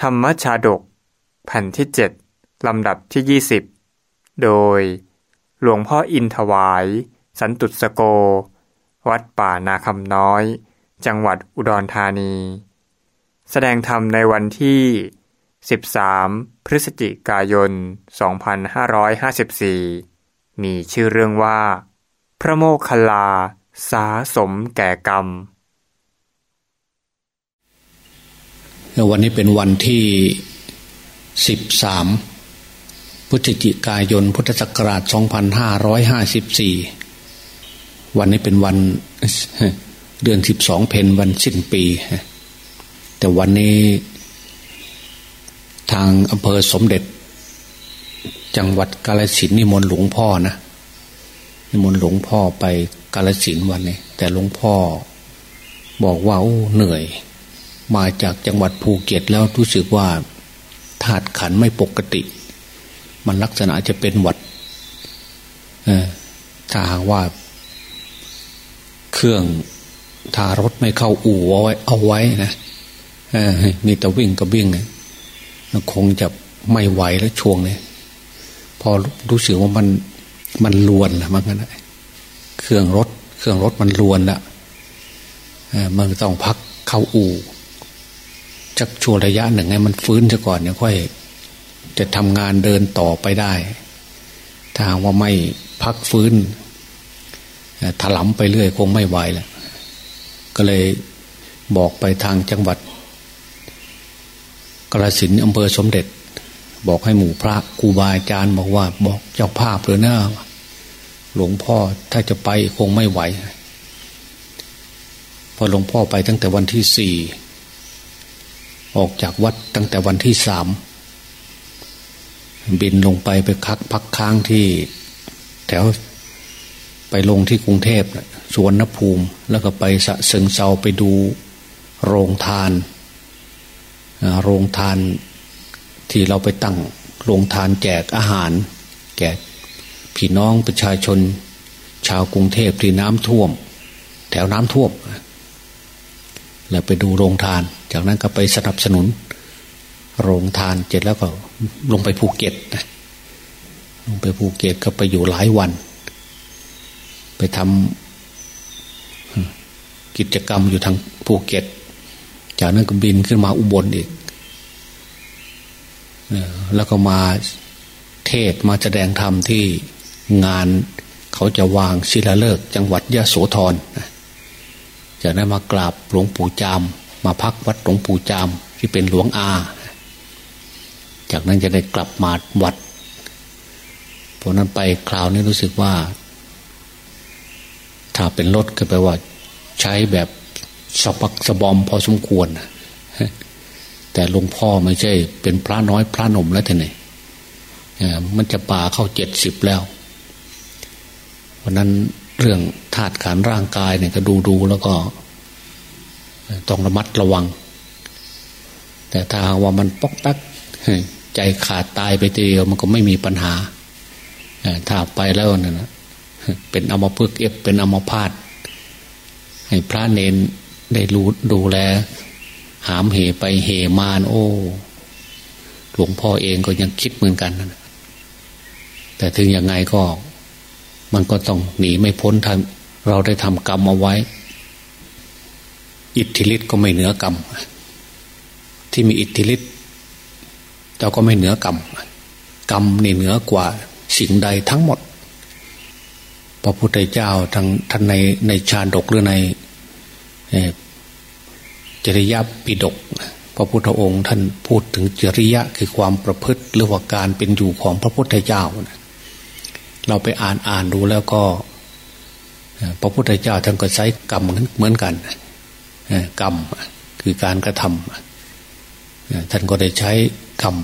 ธรรมชาดก แผ่นที่เจ็ดลำดับที่ยี่สิบโดย หลวงพ่ออินถวาย สันตุสโก วัดป่านาคำน้อย จังหวัดอุดรธานี แสดงธรรมในวันที่ 13 พฤศจิกายน 2554 มีชื่อเรื่องว่า พระโมคคัลลา สาสมแก่กรรม วันนี้เป็นวันที่สิบสามพฤศจิกายน พุทธศักราช 2554 วันนี้เป็นวันเดือนสิบสองเพนวันสิ้นปี แต่วันนี้ทางอำเภอสมเด็จ จังหวัดกาลสินนิมนต์หลวงพ่อนะ นิมนต์หลวงพ่อไปกาลสินวันนี้ แต่หลวงพ่อบอกว่าโอ้เหนื่อย มาจากจังหวัดภูเก็ตแล้วรู้สึกว่าธาตุขันไม่ปกติ มันลักษณะจะเป็นหวัดถ้าหากว่า เครื่องทารถไม่เข้าอู่เอาไว้ เอาไว้นะมีแต่วิ่งกับวิ่งคงจะไม่ไหวแล้วช่วงนี้พอรู้สึกว่ามันมันลวนละมันกันเครื่องรถ เครื่องรถมันลวนละมันต้องพักเข้าอู่ จักช่วงระยะหนึ่งให้มันฟื้นซะก่อนเนี่ยค่อย จะทำงานเดินต่อไปได้ ถ้าว่าไม่พักฟื้นถลำไปเรื่อย คงไม่ไหวแล้วก็เลยบอกไปทางจังหวัดกระสินอำเภอสมเด็จ บอกให้หมู่พระครูบาอาจารย์บอกว่าบอกเจ้าภาพเลยนะหลวงพ่อถ้าจะไปคงไม่ไหว พอหลวงพ่อไปตั้งแต่วันที่สี่ ออกจากวัดตั้งแต่วันที่สามบินลงไปไปคักพักค้างที่ แถวไปลงที่กรุงเทพสวนนภูมิ แล้วก็ไปสะเซิงเซาไปดูโรงทาน โรงทานที่เราไปตั้งโรงทานแจกอาหาร แก่พี่น้องประชาชน ชาวกรุงเทพที่น้ำท่วม แถวน้ำท่วม แล้วไปดูโรงทาน จากนั้นก็ไปสนับสนุน โรงทานเสร็จแล้วก็ลงไปภูเก็ตลงไปภูเก็ตก็ไปอยู่หลายวัน ไปทำกิจกรรมอยู่ทางภูเก็ต จากนั้นก็บินขึ้นมาอุบลอีกแล้วก็มาเทศมาแสดงธรรมที่งานเขาจะวางศิลาฤกษ์จังหวัดยะโสธร จากนั้นมากราบหลวงปู่จาม มาพักวัดหลวงปู่จามที่เป็นหลวงอา จากนั้นจะได้กลับมาวัดเพราะนั้นไปคราวนี้รู้สึกว่า ถ้าเป็นรถก็แปลว่า ใช้แบบสปักสบอมพอสมควร แต่หลวงพ่อไม่ใช่ เป็นพระน้อยพระหนุ่มแล้วท่านนี่มันจะป่าเข้าเจ็ดสิบแล้ว เพราะนั้น เรื่องธาตุขันร่างกายเนี่ยก็ดูดูแล้วก็ต้องระมัดระวัง แต่ถ้าว่ามันปอกตักใจขาดตายไปทีเดียวมันก็ไม่มีปัญหาถ้าไปแล้วเนี่ยนเป็นอมพึกเอฟเป็นอมพาตให้พระเนนได้รู้ดูแล หามเหไปเหมาน โอ้หลวงพ่อเองก็ยังคิดเหมือนกันนะแต่ถึงยังไงก็ มันก็ต้องหนีไม่พ้นทำเราได้ทำกรรมเอาไว้ อิทธิฤทธิ์ก็ไม่เหนือกรรม ที่มีอิทธิฤทธิ์เราก็ไม่เหนือกรรม กรรมนี่เหนือกว่าสิ่งใดทั้งหมด พระพุทธเจ้าทั้งท่านในในชาดกหรือในจริยปิดก พระพุทธองค์ท่านพูดถึงจริยะคือความประพฤติหรือว่าการเป็นอยู่ของพระพุทธเจ้านะ เราไปอ่านอ่านดูแล้วก็พระพุทธเจ้าท่านก็ใช้กรรมเหมือนกันกรรมคือการกระทำท่านก็ได้ใช้กรรม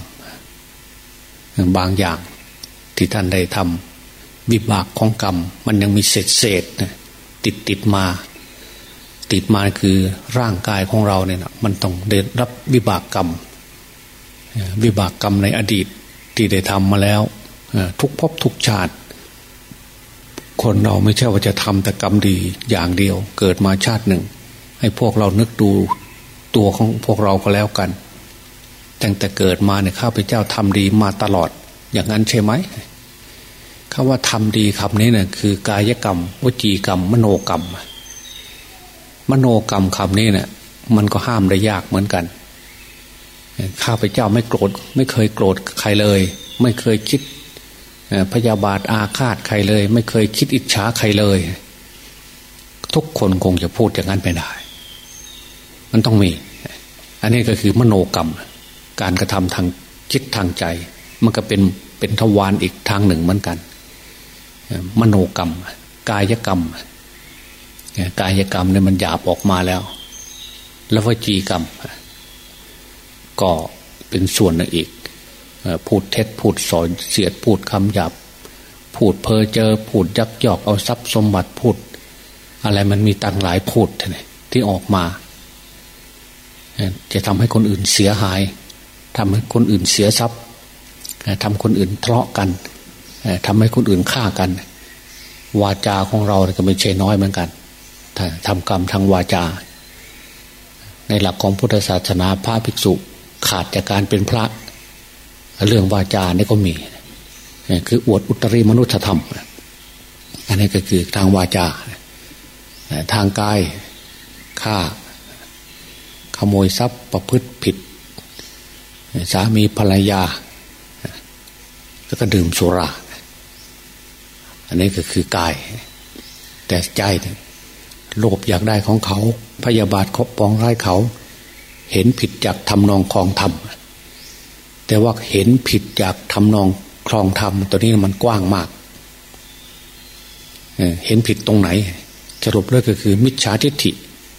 บางอย่างที่ท่านได้ทำวิบากของกรรม มันยังมีเศษเศษติดติดมา ติดมาคือร่างกายของเราเนี่ยนะมันต้องได้รับวิบากกรรม วิบากกรรมในอดีตที่ได้ทำมาแล้ว ทุกภพทุกชาติ คนเราไม่ใช่ว่าจะทำแต่กรรมดีอย่างเดียว เกิดมาชาติหนึ่ง ให้พวกเรานึกดูตัวของพวกเราก็แล้วกัน ตั้งแต่เกิดมาเนี่ยข้าพเจ้าทำดีมาตลอด อย่างนั้นใช่ไหมคำว่าทำดีคำนี้เนี่ยคือกายกรรม วจีกรรม มโนกรรม มโนกรรมคำนี้เนี่ยมันก็ห้ามได้ยากเหมือนกัน ข้าพเจ้าไม่โกรธ ไม่เคยโกรธใครเลย ไม่เคยคิด พยาบาทอาฆาตใครเลย ไม่เคยคิดอิจฉาใครเลย ทุกคนคงจะพูดอย่างนั้นไม่ได้ มันต้องมี อันนี้ก็คือมโนกรรม การกระทำทางคิดทางใจ มันก็เป็นเป็นทวารอีกทางหนึ่งเหมือนกัน มโนกรรม กายกรรม กายกรรมเนี่ยมันหยาบออกมาแล้ว แล้ววจีกรรม ก็เป็นส่วนหนึ่งอีก พูดเท็จพูดสอนเสียดพูดคำหยาบ พูดเพ้อเจอพูดยักยอกเอาทรัพย์สมบัติพูด อะไรมันมีตังหลายพูดที่ออกมา จะทำให้คนอื่นเสียหายทำให้คนอื่นเสียทรัพย์ทำคนอื่นทะเลาะกันทำให้คนอื่นฆ่ากัน วาจาของเราก็ไม่ใช่น้อยเหมือนกันทำกรรมทางวาจา ในหลักของพุทธศาสนาพระภิกษุขาดจากการเป็นพระ เรื่องวาจานี่ก็มี คืออวดอุตริมนุษยธรรม อันนี้ก็คือทางวาจา ทางกายฆ่า ขโมยทรัพย์ประพฤติผิด สามีภรรยา แล้วก็ดื่มสุรา อันนี้ก็คือกาย แต่ใจโลภอยากได้ของเขา พยาบาทเขาปองร้ายเขา เห็นผิดจากทำนองคลองธรรม แต่ว่าเห็นผิดจากทำนองคลองธรรมตัวนี้มันกว้างมากเห็นผิดตรงไหน สรุปเลยก็คือ มิจฉาทิฏฐิ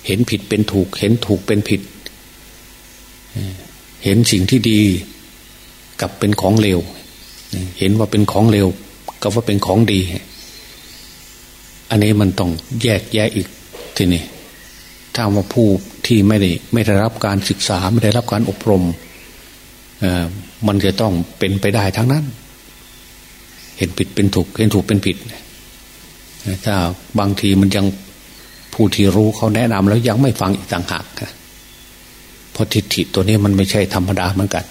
เห็นผิดเป็นถูก เห็นถูกเป็นผิด เห็นสิ่งที่ดีกับเป็นของเลวเห็นว่าเป็นของเลวกับว่าเป็นของดี อันนี้มันต้องแยกแยะอีกทีนี้ถ้าว่าผู้ที่ไม่ได้ไม่ได้รับการศึกษาไม่ได้รับการอบรม มันจะต้องเป็นไปได้ทั้งนั้น เห็นผิดเป็นถูก เห็นถูกเป็นผิดถ้าบางทีมันยังผู้ที่รู้เขาแนะนำแล้วยังไม่ฟังอีกต่างหากเพราะทิฏฐิตัวนี้มันไม่ใช่ธรรมดาเหมือนกัน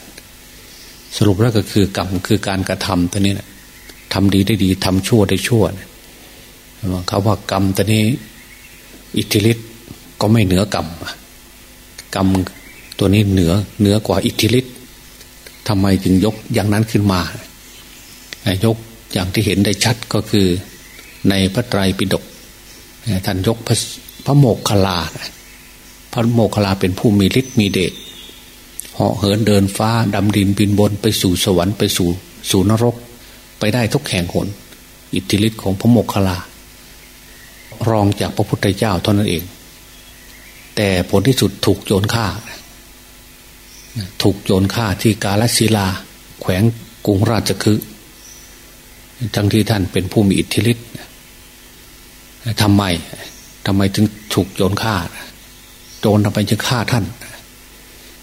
สรุปแล้วก็คือกรรมคือการกระทำตัวนี้นะทำดีได้ดีทำชั่วได้ชั่วนะเขาว่ากรรมตัวนี้ อิทธิฤทธิ์ก็ไม่เหนือกรรมกรรมตัวนี้เหนือเหนือกว่าอิทธิฤทธิ์ ทำไมจึงยกอย่างนั้นขึ้นมา ยกอย่างที่เห็นได้ชัดก็คือในพระไตรปิฎกท่านยกพระพระโมกขลา พระโมกขลาเป็นผู้มีฤทธิ์มีเดชเหาะเหินเดินฟ้าดำดินบินบนไปสู่สวรรค์ไปสู่สู่นรก ไปได้ทุกแห่งหนอิทธิฤทธิ์ของพระโมกขลารองจากพระพุทธเจ้าเท่านั้นเอง แต่ผลที่สุดถูกโจรฆ่า ถูกโจรฆ่าที่กาลศิลา แขวงกรุงราชคฤห์ทั้งที่ท่านเป็นผู้มีอิทธิฤทธิ์ทำไมทำไมถึงถูกโจรฆ่า โจรทำไมจึงฆ่าท่าน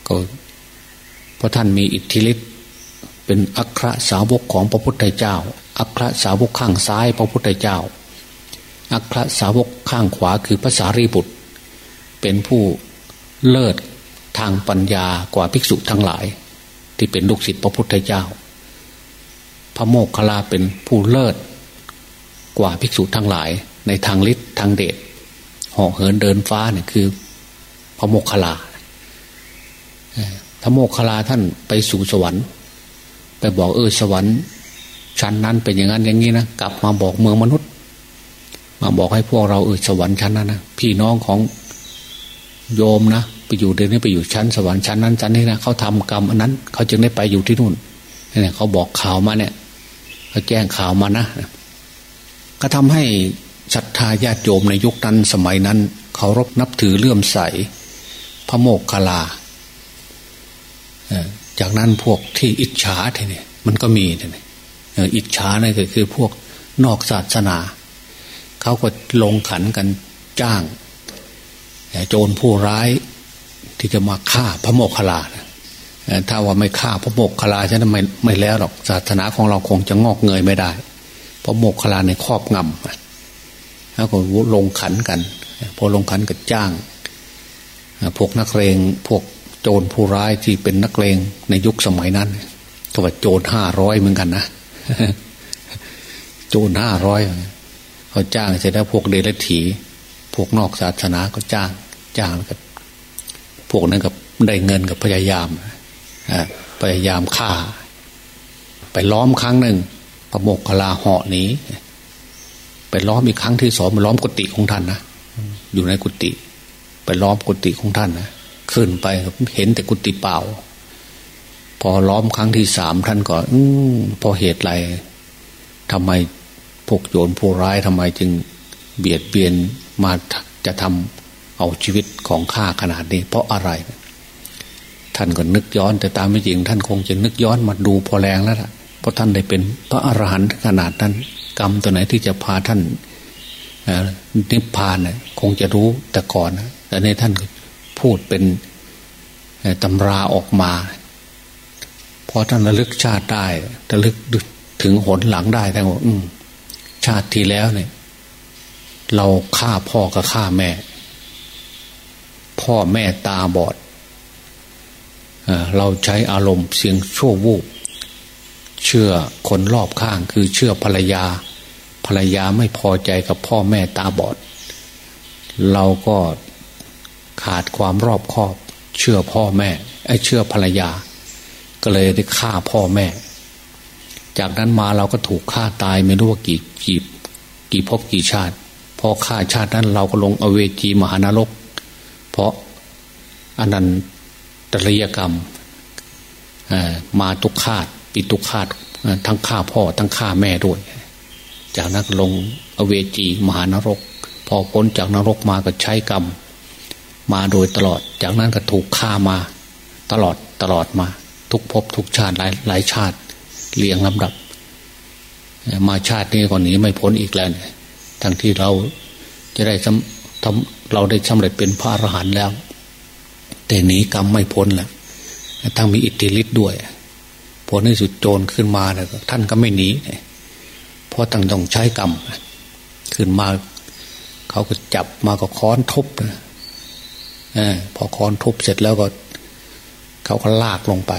ก็เพราะท่านมีอิทธิฤทธิ์เป็นอัครสาวกของพระพุทธเจ้า อัครสาวกข้างซ้ายพระพุทธเจ้า อัครสาวกข้างขวาคือภาษารีบุตร เป็นผู้เลิศ ทางปัญญากว่าภิกษุทั้งหลาย ที่เป็นลูกศิษย์พระพุทธเจ้า พระโมกขลาเป็นผู้เลิศ กว่าภิกษุทั้งหลาย ในทางฤทธิ์ทางเดชห่อเหินเดินฟ้าเนี่ยคือ พระโมกขลาพระโมกขลาท่านไปสู่สวรรค์ไปบอกเออสวรรค์ชั้นนั้นเป็นอย่างนั้นอย่างนี้นะกลับมาบอกเมืองมนุษย์ มาบอกให้พวกเราเออสวรรค์ชั้นนั้นนะพี่น้องของโยมนะ ไปอยู่เดี๋ยวนี้ไปอยู่ชั้นสวรรค์ชั้นนั้นชั้นนี้นะเขาทำกรรมอันนั้น เขาจึงได้ไปอยู่ที่นู่นเนี่ยเขาบอกข่าวมาเนี่ยเขาแจ้งข่าวมานะ ก็ทำให้ศรัทธาญาติโยมในยุคนั้นสมัยนั้นเคารพนับถือเลื่อมใส พระโมกขลาจากนั้นพวกที่อิจฉาทีนี่มันก็มีทีนี่อิจฉานี่ก็คือพวกนอกศาสนา เขาก็ลงขันกันจ้าง โจรผู้ร้าย ที่จะมาฆ่าพระโมกขลาถ้าว่าไม่ฆ่าพระโมกขลาฉันไม่ไม่แล้วหรอกศาสนาของเราคงจะงอกเงยไม่ได้ เพราะโมกขลาในครอบงำแล้วก็ลงขันกัน พอลงขันก็จ้าง พวกนักเรงพวกโจรผู้ร้ายที่เป็นนักเลงในยุคสมัยนั้นก็ว่าโจรห้าร้อยเหมือนกันนะโจรห้าร้อยเขาจ้างเสร็จแล้วพวกเดรัจฉีพวกนอกศาสนาก็จ้าง จ้างกับ พวกนั้นกับได้เงินกับพยายามพยายามฆ่า ไปล้อมครั้งหนึ่งพระโมกขลาเหาะหนีไปล้อมอีกครั้งที่สองมาล้อมกุฏิของท่านนะอยู่ในกุฏิไปล้อมกุฏิของท่านนะขึ้นไปเห็นแต่กุฏิเปล่า พอล้อมครั้งที่สามท่านก็อพอเหตุไรทำไมพวกโยนผู้ร้ายทำไมจึงเบียดเบียนมาจะทำ เอาชีวิตของข้าขนาดนี้ เพราะอะไร ท่านก็นึกย้อน แต่ตามไม่จริง ท่านคงจะนึกย้อนมาดูพอแรงแล้วล่ะเพราะท่านได้เป็นพระอรหันต์ขนาดนั้น กรรมตัวไหนที่จะพาท่านนิพพานเนี่ยคงจะรู้แต่ก่อนนะแต่ในท่านพูดเป็นตำราออกมาพอท่านระลึกชาติได้ระลึกถึงหนหลังได้ท่านบอกชาติที่แล้วเนี่ย เราฆ่าพ่อกับฆ่าแม่ พ่อแม่ตาบอดเราใช้อารมณ์เสียงชั่ววูบเชื่อคนรอบข้างคือเชื่อภรรยา ภรรยาไม่พอใจกับพ่อแม่ตาบอด เราก็ขาดความรอบคอบ เชื่อพ่อแม่ไอ้เชื่อภรรยา ก็เลยได้ฆ่าพ่อแม่ จากนั้นมาเราก็ถูกฆ่าตายไม่รู้ว่ากี่กี่กี่ภพกี่ชาติ พอฆ่าชาตินั้นเราก็ลงอเวจีมหานรก ราะอันนั้นตริยกรรมมาตุกคาดปิตุคาดทั้งฆ่าพ่อ ทั้งฆ่าแม่ด้วย จากนั้นลงอเวจีมหานรก พอพ้นจากนรกมาก็ใช้กรรม มาโดยตลอด จากนั้นก็ถูกฆ่ามาตลอดตลอดมา ทุกภพทุกชาติหลายหลายชาติเรียงลำดับ มาชาตินี้ก่อนนี้ไม่พ้นอีกแล้วทั้งที่เราจะได้ทำ เราได้สำเร็จเป็นพระอรหันต์แล้ว แต่หนีกรรมไม่พ้นแหล้วทั้งมีอิทธิฤทธิ์ด้วยพอในสุดโจรขึ้นมาแล้วท่านก็ไม่หนีเพราะตั้งต้องใช้กรรมขึ้นมา เขาก็จับมาก็ค้อนทุบอพอค้อนทุบเสร็จแล้วก็ เขาก็ลากลงไป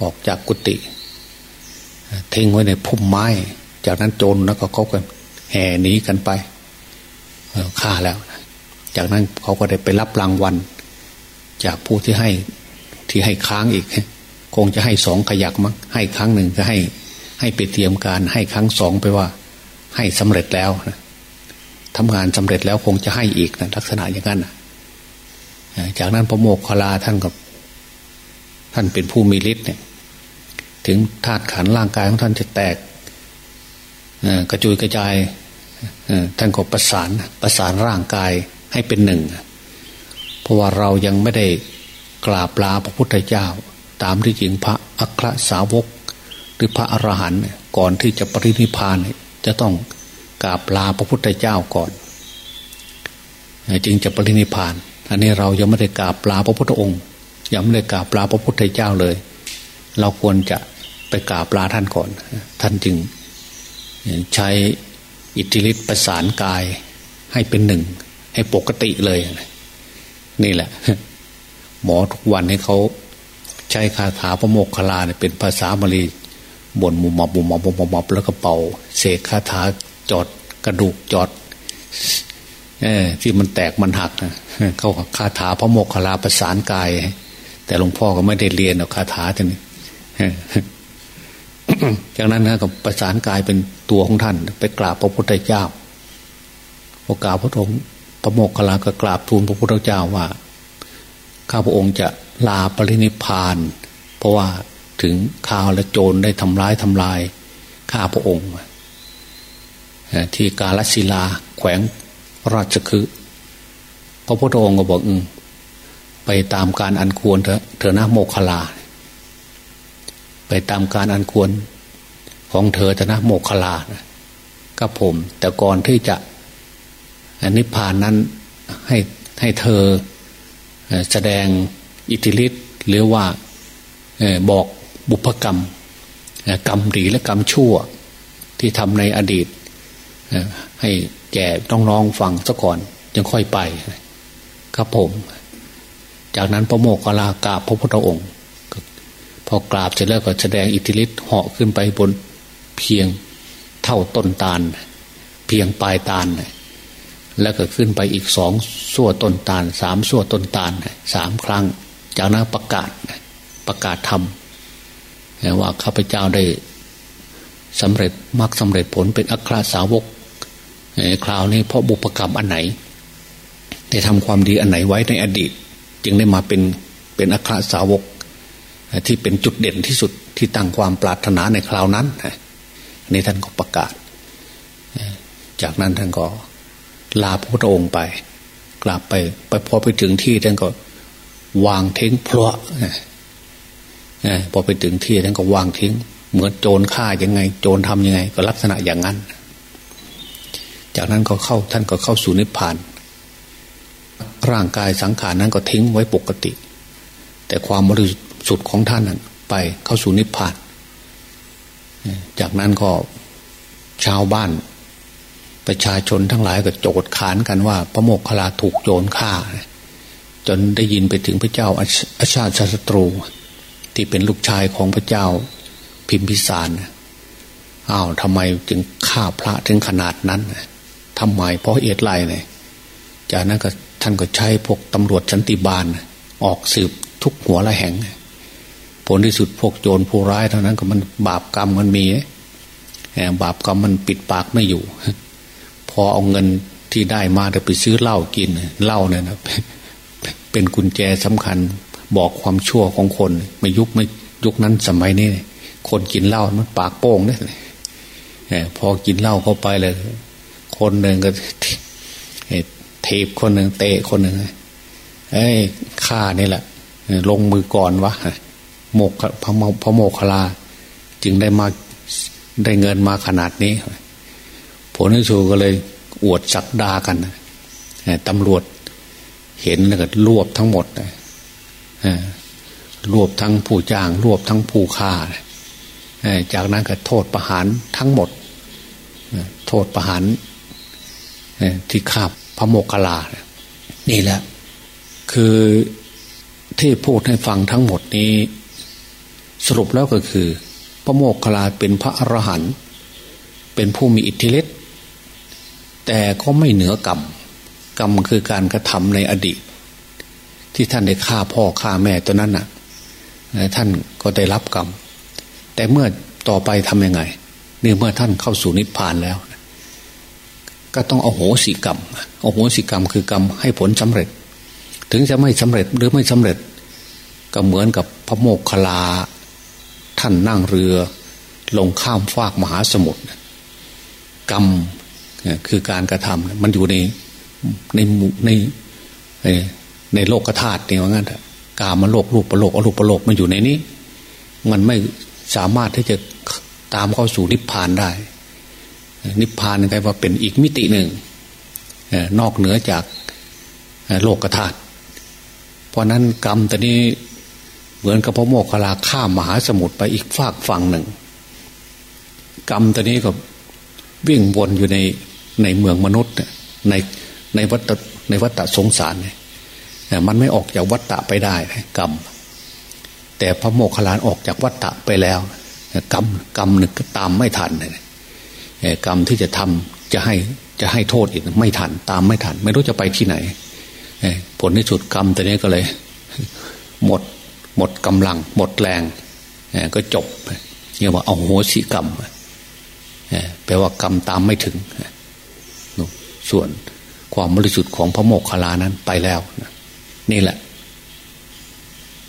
ออกจากกุฏิทิ้งไว้ในพุ่มไม้ จากนั้นโจรแล้วก็เขาก็แห่หนีกันไปฆ่าแล้ว จากนั้นเขาก็ได้ไปรับรางวัล จากผู้ที่ให้ที่ให้ค้างอีก คงจะให้สองขยักมั้งให้ครั้งหนึ่งก็ให้ ให้ไปเตรียมการให้ครั้งสองไปว่า ให้สำเร็จแล้วนะทำงานสำเร็จแล้วคงจะให้อีกนะลักษณะอย่างนั้นนะจากนั้นพระโมกขลาท่านกับ ท่านเป็นผู้มีฤทธิ์เนี่ย ถึงธาตุขันร่างกายของท่านจะแตกกระจุยกระจายท่านก็ประสานประสานร่างกาย ให้เป็นหนึ่ง เพราะว่าเรายังไม่ได้กราบลาพระพุทธเจ้า ตามที่จริงพระอัครสาวก หรือพระอรหันต์ก่อนที่จะปรินิพานจะต้องกราบลาพระพุทธเจ้าก่อน จึงจะปรินิพาน อันนี้เรายังไม่ได้กราบลาพระพุทธองค์ ยังไม่ได้กราบลาพระพุทธเจ้าเลย เราควรจะไปกราบลาท่านก่อน ท่านจึงใช้อิทธิฤทธิประสานกายให้เป็นหนึ่ง ให้ปกติเลย นี่แหละ หมอทุกวันให้เขาใช้คาถาพระโมกขลาเนี่ยเป็นภาษาบาลีบนมุมมอบมุมมอบมุมมอบแล้วก็เป่าเสกคาถาจอดกระดูกจอดเออที่มันแตกมันหักนะเขาคาถาพระโมกขลาประสานกาย แต่หลวงพ่อก็ไม่ได้เรียนเอาคาถาท่านี้จากนั้นนะกับประสานกายเป็นตัวของท่าน ไปกราบพระพุทธเจ้าพอกราบพระองค์ พระโมกขลาก็กราบทูลพระพุทธเจ้าว่า ข้าพระองค์จะลาปรินิพาน เพราะว่าถึงข่าวและโจรได้ทำร้ายทำลาย ข้าพระองค์ ที่กาลศิลาแขวงราชคือพระพุทธองค์ก็บอกอไปตามการอันควรเถอะเถอนะโมคลา ไปตามการอันควรของเธอเถอนะโมคลาก็ผม แต่ก่อนที่จะ นิพพานนั้นให้ให้เธอแสดงอิทธิฤทธิ์หรือว่าบอกบุพกรรม กรรมดีและกรรมชั่วที่ทำในอดีต ให้แก่น้องๆฟังซะก่อนยังค่อยไป ครับผม จากนั้นพระโมกขลากราบพระพุทธองค์ พอกราบเสร็จแล้วก็แสดงอิทธิฤทธิ์เหาะขึ้นไปบนเพียงเท่าต้นตาล เพียงปลายตาล แล้วก็ขึ้นไปอีกสองส่วต้นตาลสามส่วต้นตาลสามครั้ง จากนั้นประกาศประกาศธรรมว่าข้าพเจ้าได้สำเร็จมรรคสาเร็จผลเป็นอัครสาวกคราวนี้เพราะบุพกรรมอันไหนได้ทำความดีอันไหนไว้ในอดีต จึงได้มาเป็นเป็นอัครสาวก ที่เป็นจุดเด่นที่สุดที่ตั้งความปรารถนาในคราวนั้นนี่ท่านก็ประกาศ จากนั้นท่านก็ ลาพระพุทธองค์ไป กลับไปไปพอไปถึงที่ท่านก็ วางทิ้งเพราะพอไปถึงที่ท่านก็วางทิ้ง เหมือนโจรฆ่ายังไง โจรทำยังไง ก็ลักษณะอย่างนั้น จากนั้นก็เข้าท่านก็เข้าสู่นิพพาน ร่างกายสังขารนั้นก็ทิ้งไว้ปกติ แต่ความบริสุทธิ์ของท่านนั้นไปเข้าสู่นิพพาน จากนั้นก็ชาวบ้าน ประชาชนทั้งหลายก็โจดขานกันว่า พระโมกขลาถูกโจรฆ่า จนได้ยินไปถึงพระเจ้าอาชาติศัตรู ที่เป็นลูกชายของพระเจ้าพิมพิสารอ้าวทำไมจึงฆ่าพระถึงขนาดนั้นทำไมเพราะเอียดไรเนี่ยจากนั้นก็ท่านก็ใช้พวกตำรวจชันติบาลออกสืบทุกหัวละแห่ง ผลที่สุดพวกโจรผู้ร้ายเท่านั้นก็มันบาปกรรมมันมีบาปกรรมมันปิดปากไม่อยู่ พอเอาเงินที่ได้มาจะไปซื้อเหล้ากินเหล้าเนี่ยนะเป็นกุญแจสำคัญบอกความชั่วของคนไม่ยุคไม่ยุคนั้นสมัยนี้คนกินเหล้ามันปากโป้งเนี่ยพอกินเหล้าเข้าไปเลย คนหนึ่งก็เทปคนหนึ่งเตะคนหนึ่งเอ้ข้านี่แหละลงมือก่อนวะโมกพระพระโมกขลา จึงได้มาได้เงินมาขนาดนี้ ผลที่สุดก็เลยอวดจักดากันตำรวจเห็นแล้วก็รวบทั้งหมดรวบทั้งผู้จ้าง รวบทั้งผู้ฆ่าจากนั้นก็โทษประหารทั้งหมด โทษประหารที่ฆ่าพระโมกขลา นี่แหละ คือที่พูดให้ฟังทั้งหมดนี้ สรุปแล้วก็คือ พระโมกขลาเป็นพระอรหันต์เป็นผู้มีอิทธิฤทธิ แต่ก็ไม่เหนือกรรม กรรมคือการกระทำในอดีต ที่ท่านได้ฆ่าพ่อฆ่าแม่ตัวนั้นน่ะท่านก็ได้รับกรรม แต่เมื่อต่อไปทํำยังไงเนื่อเมื่อท่านเข้าสู่นิพพานแล้ว ก็ต้องเอาโหสิกรรมเอาโหสิกรรมคือกรรมให้ผลสำเร็จ ถึงจะไม่สำเร็จหรือไม่สำเร็จ ก็เหมือนกับพระโมกขลา ท่านนั่งเรือ ลงข้ามฟากมหาสมุทรกรรม คือการกระทำมันอยู่ในในในในโลกธาตุเนี่ยว่างั้นกามาโลกรูปประโลกอรูปประโลกมันอยู่ในนี้ มันไม่สามารถที่จะตามเข้าสู่นิพพานได้ นิพพานกลายว่าเป็นอีกมิติหนึ่งนอกเหนือจากโลกธาตุเพราะนั้นกรรมตอนนี้เหมือนกับพระโมคคลาข้ามมหาสมุทรไปอีกฝากฝั่งหนึ่ง กรรมตอนนี้ก็วิ่งวนอยู่ใน ในเมืองมนุษย์ในในวัฏในวัฏสงสารเนี่ยมันไม่ออกจากวัฏฏะไปได้กรรม แต่พระโมคคัลลานออกจากวัฏฏะไปแล้ว กรรมกรรมหนึ่งก็ตามไม่ทันเลยกรรมที่จะทำจะให้จะให้โทษอีกไม่ทัน ตามไม่ทัน ไม่รู้จะไปที่ไหนผลที่สุดกรรมตัวนี้ก็เลย หมดหมดกำลัง หมดแรงก็จบเรียกว่าเอาโหสิกรรมแปลว่ากรรมตามไม่ถึง ส่วนความบริสุทธิ์ของพระโมกขลานั้นไปแล้วนี่แหละ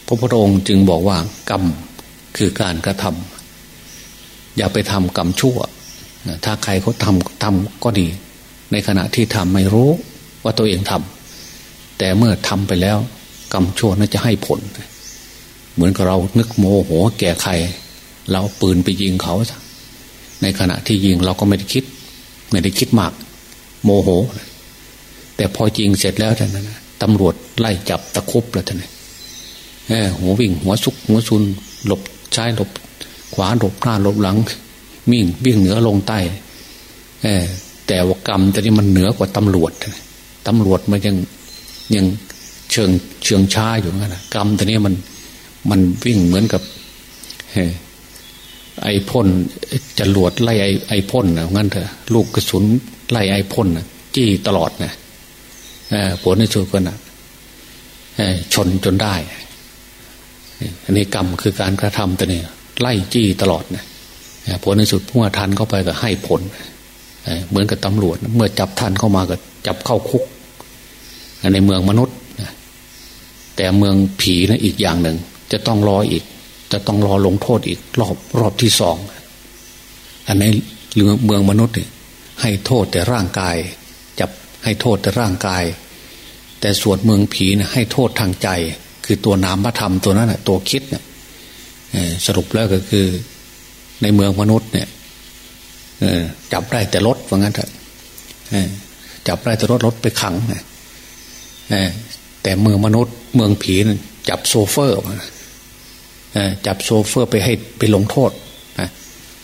พระพุทธองค์จึงบอกว่ากรรมคือการกระทำอย่าไปทำกรรมชั่ว ถ้าใครเขาทำทำก็ดี ในขณะที่ทำไม่รู้ว่าตัวเองทำแต่เมื่อทำไปแล้ว กรรมชั่วนั้นจะให้ผล เหมือนกับเรานึกโมโหแก่ใคร เราปืนไปยิงเขาในขณะที่ยิงเราก็ไม่ได้คิด ไม่ได้คิดมาก โมโห แต่พอจริงเสร็จแล้วท่านนะตำรวจไล่จับตะคุบแล้วท่านหัววิ่ง หัวซุก หัวซุน หลบซ้ายหลบ ขวาหลบหน้าหลบหลังวิ่งวิ่งเหนือลงใต้แต่ว่ากรรมตอนนี้มันเหนือกว่าตำรวจตำรวจมันยังยังเชิงเชิงช้าอยู่งั้นนะกรรมตัวนี้มันมันวิ่งเหมือนกับไอพ่นจรวดไล่ไอไอพ่นนะงั้นเถอะลูกกระสุน ไล่ไอพ่นจี้ตลอดนะผลในสุดก็นะชนจนได้ อันนี้กรรมคือการกระทำตัวนี้ไล่จี้ตลอดนะผลในสุดเมื่อทันเข้าไปก็ให้ผลเหมือนกับตำรวจ เมื่อจับทันเข้ามาก็จับเข้าคุกในเมืองมนุษย์แต่เมืองผีนะอีกอย่างหนึ่ง จะต้องรออีก จะต้องรอลงโทษอีกรอบรอบที่สองอันนี้เรือเมืองมนุษย์ ให้โทษแต่ร่างกาย จับให้โทษแต่ร่างกาย แต่ส่วนเมืองผีนะให้โทษทางใจ คือตัวนามธรรมตัวนั้นนะตัวคิดเนะสรุปแล้วก็คือในเมืองมนุษย์เนี่ยจับได้แต่รถว่างั้นเถอะจับได้แต่รถรถไปขังแต่เมืองมนุษย์ เมืองผีจับโซเฟอร์จับโซเฟอร์ไปให้ไปลงโทษ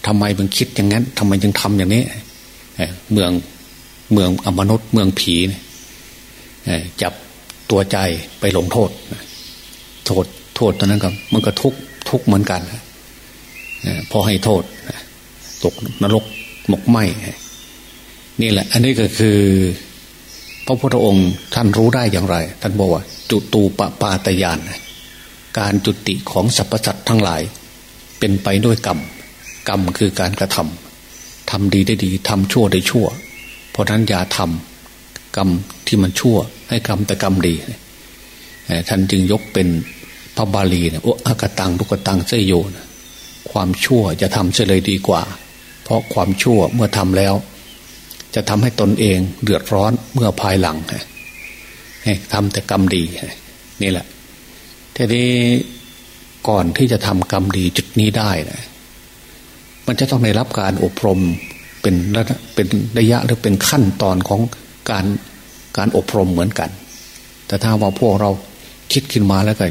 ทำไมมึงคิดอย่างนั้นทำไมจึงทำอย่างนี้ เมืองเมืองอมนุษย์ เมืองผีจับตัวใจไปลงโทษโทษโทษตอนนั้นก็มันก็ทุกทุกเหมือนกันพอให้โทษตกนรกหมกไหมนี่แหละ อันนี้ก็คือ พระพุทธองค์ท่านรู้ได้อย่างไร ท่านบอกว่า จุตูปปาตยานการจุติของสรรพสัตว์ทั้งหลาย เป็นไปด้วยกรรม กรรมคือการกระทำ ทำดีได้ดีทำชั่วได้ชั่ว เพราะนั้นอย่าทำกรรมที่มันชั่ว ให้กรรมแต่กรรมดีท่านจึงยกเป็นพระบาลีนะโออากตังทุกตังเสยโยนะความชั่วจะทำเสียเลยดีกว่า เพราะความชั่วเมื่อทำแล้ว จะทำให้ตนเองเดือดร้อนเมื่อภายหลังทำแต่กรรมดีนี่แหละทีนี้ก่อนที่จะทำกรรมดีจุดนี้ได้นะ มันจะต้องได้รับการอบรมเป็นระเป็นระยะหรือเป็นขั้นตอนของการการอบรมเหมือนกัน แต่ถ้าว่าพวกเราคิดขึ้นมาแล้วก็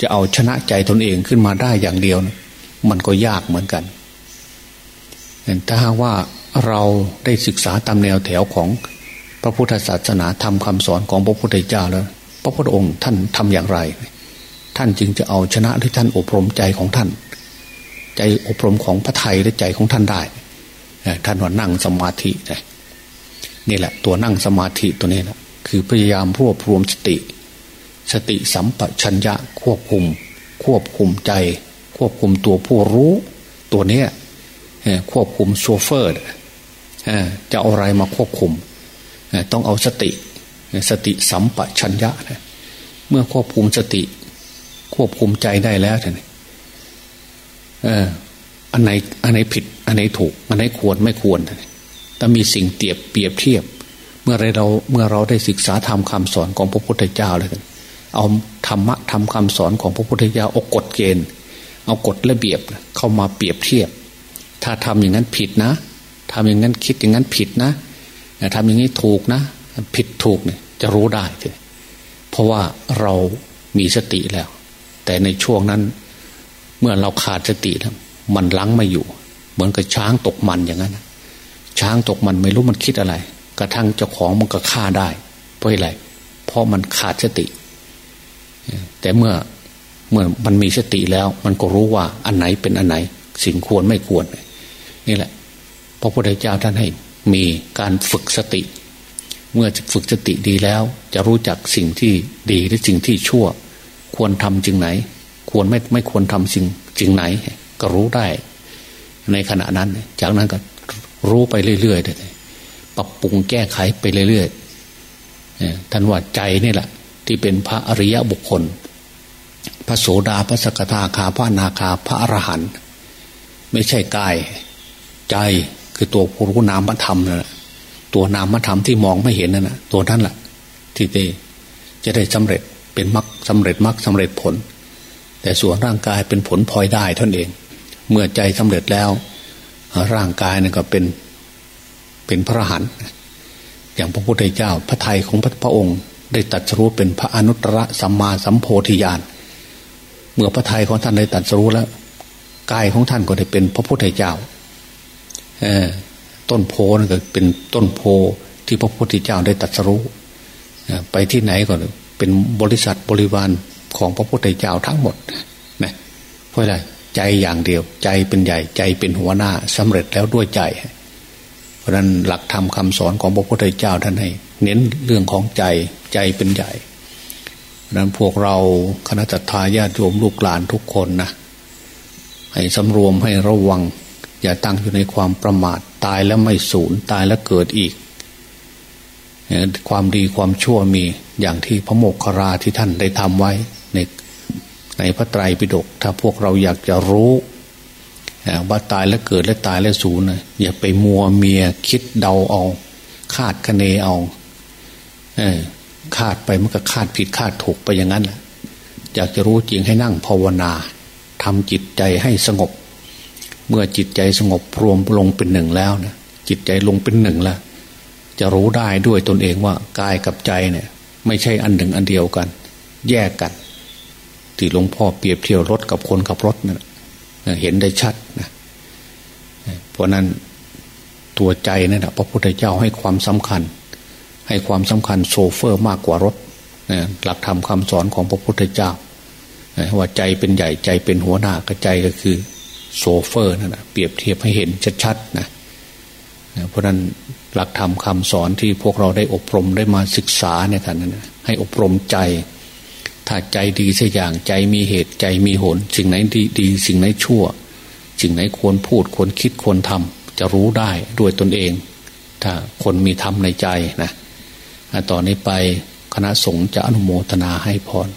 จะเอาชนะใจตนเองขึ้นมาได้อย่างเดียวนะมันก็ยากเหมือนกันถ้าหากว่าเราได้ศึกษาตามแนวแถวของพระพุทธศาสนาทำคำสอนของพระพุทธเจ้าแล้ว พระพุทธองค์ท่านทำอย่างไร ท่านจึงจะเอาชนะที่ท่านอบรมใจของท่าน ใจอบรมของพระไทยและใจของท่านได้ท่านว่านั่งสมาธินี่แหละ ตัวนั่งสมาธิตัวนี้แหละคือพยายามรวบรวมสติ สติสัมปชัญญะควบคุม ควบคุมใจ ควบคุมตัวผู้รู้ ตัวเนี้ยควบคุมโซเฟอร์จะเอาอะไรมาควบคุม ต้องเอาสติ สติสัมปชัญญะ เมื่อควบคุมสติ ควบคุมใจได้แล้วท่า นอันไหนอันไหนผิด อันไหนถูก อันไหนควรไม่ควรถ้ามีสิ่งเตียบเปรียบเทียบ เมื่อไรเราเมื่อเราได้ศึกษาทำคำสอนของพระพุทธเจ้าเลยเอาธรรมะทำคำสอนของพระพุทธเจ้าอกกฎเกณฑ์ เอากฎระเบียบเข้ามาเปรียบเทียบ ถ้าทำอย่างนั้นผิดนะทำอย่างนั้นคิดอย่างนั้นผิดนะทำอย่างนี้ถูกนะ ผิดถูกเนี่ยจะรู้ได้เลยเพราะว่าเรามีสติแล้ว แต่ในช่วงนั้น เมื่อเราขาดสติแล้วมันลังไม่อยู่ เหมือนกับช้างตกมันอย่างนั้นช้างตกมันไม่รู้มันคิดอะไร กระทั่งเจ้าของมันก็ฆ่าได้ เพราะอะไร เพราะมันขาดสติ แต่เมื่อเมื่อมันมีสติแล้ว มันก็รู้ว่าอันไหนเป็นอันไหน สิ่งควรไม่ควร นี่แหละพระพุทธเจ้าท่านให้มีการฝึกสติ เมื่อฝึกสติดีแล้ว จะรู้จักสิ่งที่ดีหรือสิ่งที่ชั่ว ควรทำจึงไหน ควรไม่ไม่ควรทำสิ่งจึงไหน ก็รู้ได้ ในขณะนั้น จากนั้นก็รู้ไปเรื่อยๆปรับปรุงแก้ไขไปเรื่อยๆท่านว่าใจนี่แหละ ที่เป็นพระอริยบุคคล พระโสดาพระสกทาคาพระนาคาพระอรหันต์ไม่ใช่กาย ใจคือตัวผู้รู้นามธรรมนั่นแหละตัวนามธรรมที่มองไม่เห็นนั่นแหะตัวนั้นแหละที่จะได้สำเร็จเป็นมรรคสาเร็จมรรคสาเร็จผล แต่ส่วนร่างกายเป็นผลพลอยได้ท่านเอง เมื่อใจสำเร็จแล้ว ร่างกายนั่นก็เป็นเป็นพระหันอย่างพระพุทธเจ้า พระไทยของพระพระองค์ ได้ตัดสู้เป็นพระอนุตตรสัมมาสัมโพธิญาณเมื่อพระไทยของท่านได้ตัดสู้แล้วกายของท่านก็ได้เป็นพระพุทธเจ้าต้นโพนั่นก็เป็นต้นโพที่พระพุทธเจ้าได้ตัดสู้ไปที่ไหนก็เป็นบริษัทบริวาร ของพระพุทธเจ้าทั้งหมดนะเพราะอะไรใจอย่างเดียว ใจเป็นใหญ่ใจเป็นหัวหน้าสำเร็จแล้วด้วยใจ เพราะนั้นหลักธรรมคาสอนของพระพุทธเจ้าท่านให้เน้นเรื่องของใจใจเป็นใหญ่เพราะนั้นพวกเราคณะทาญาติโยมลูกหลานทุกคนนะให้สำรวมให้ระวัง อย่าตั้งอยู่ในความประมาทตายแล้วไม่สูญตายแล้วเกิดอีก ความดีความชั่วมีอย่างที่พระโมกขราที่ท่านได้ทำไว้ ในในพระไตรปิฎกถ้าพวกเราอยากจะรู้ว่าตายแล้วเกิดและตายแล้วสูญอย่าไปมัวเมียคิดเดาเอา คาดคะเนเอาคาดไปมันก็คาดผิดคาดถูกไปอย่างนั้นแหละอยากจะรู้จริงให้นั่งภาวนาทำจิตใจให้สงบ เมื่อจิตใจสงบรวมลงเป็นหนึ่งแล้วนะจิตใจลงเป็นหนึ่งแล้วจะรู้ได้ด้วยตนเองว่ากายกับใจเนี่ย ไม่ใช่อันหนึ่งอันเดียวกัน แยกกัน ที่หลวงพ่อเปรียบเทียบรถกับคนขับรถนะ่ะเห็นได้ชัดนะเพราะนั้นตัวใจนั่นแหะพระพุทธเจ้าให้ความสำคัญ ให้ความสำคัญโซเฟอร์มากกว่ารถหลักธรรมคาสอนของพระพุทธเจ้าว่าใจเป็นใหญ่ใจเป็นหัวหน้ากระใจก็คือโซเฟอร์นั่นนะเปรียบเทียบให้เห็นชัดๆนะเพราะนั้นหลักธรรมคาสอนที่พวกเราได้อบรมได้มาศึกษาเนี่ยท่านนั้นให้อบรมใจ ถ้าใจดีสักอย่างใจมีเหตุใจมีผลสิ่งไหนดีดีสิ่งไหนชั่ว สิ่งไหนควรพูดควรคิดควรทำจะรู้ได้ด้วยตนเอง ถ้าคนมีธรรมในใจนะต่อนนี้ไปคณะสงฆ์จะอนุโมทนาให้พร